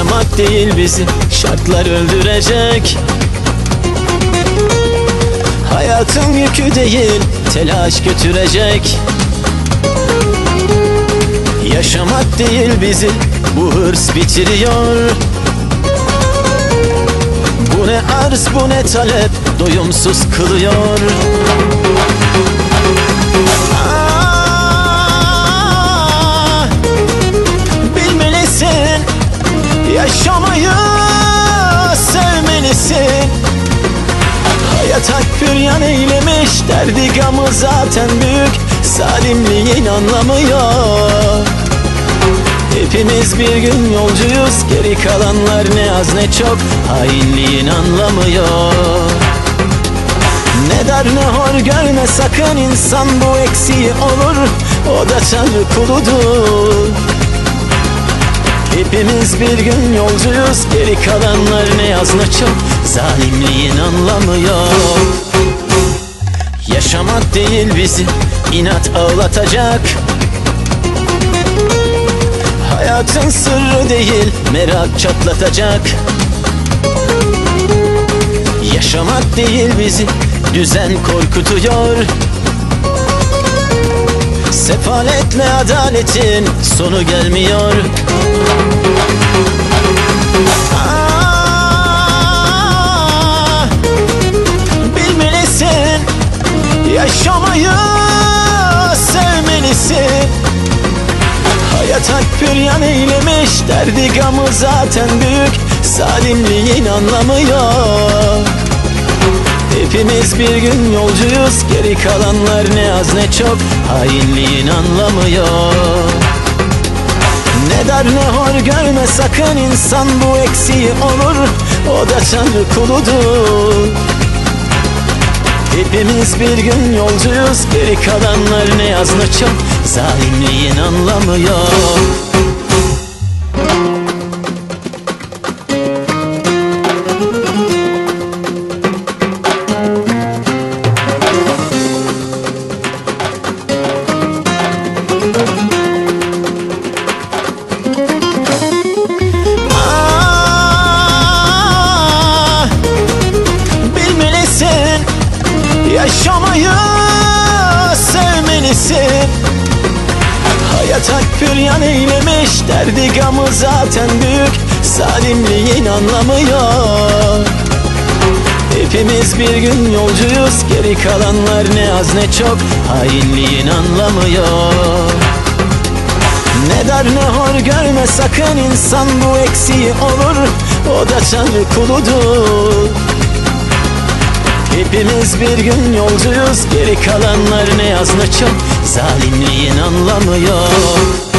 Yaşamak değil bizi şartlar öldürecek. Hayatın yükü değil telaş götürecek. Yaşamak değil bizi bu hırs bitiriyor. Bu ne arz bu ne talep doyumsuz kılıyor Büryan eylemiş Derdi gamı zaten büyük. Salimliğin anlamı yok. Hepimiz bir gün yolcuyuz Geri kalanlar ne az ne çok. Hainliğin anlamı yok. Ne dar ne hor görme sakın insan bu eksiği olur. O da tanrı kuludur Hepimiz bir gün yolcuyuz Geri kalanlar ne yaz ne çok. Zalimliğin anlamı yok Yaşamak değil bizi inat ağlatacak. Hayatın sırrı değil merak çatlatacak. Yaşamak değil bizi düzen korkutuyor. Sefaletle adaletin sonu gelmiyor Yaşamayı sevmelisin Hayat hak büryan eylemiş Derdi gamı zaten büyük. Salimliğin anlamı yok. Hepimiz bir gün yolcuyuz Geri kalanlar ne az ne çok. Hainliğin anlamı yok. Ne dar ne hor görme sakın insan bu eksiği olur O da tanrı kuludur Hepimiz bir gün yolcuyuz. Geri kalanlar ne yaz ne çok? Zalimliğin anlamı yok Yaşamayı sevmelisin Hayat hak büryan eylemiş Derdi gamı zaten büyük. Salimliğin anlamı yok. Hepimiz bir gün yolcuyuz Geri kalanlar ne az ne çok. Hainliğin anlamı yok. Ne dar ne hor görme sakın insan bu eksiği olur. O da tanrı kuludur Hepimiz bir gün yolcuyuz. Geri kalanlar ne yaz ne çok Zalimliğin anlamı yok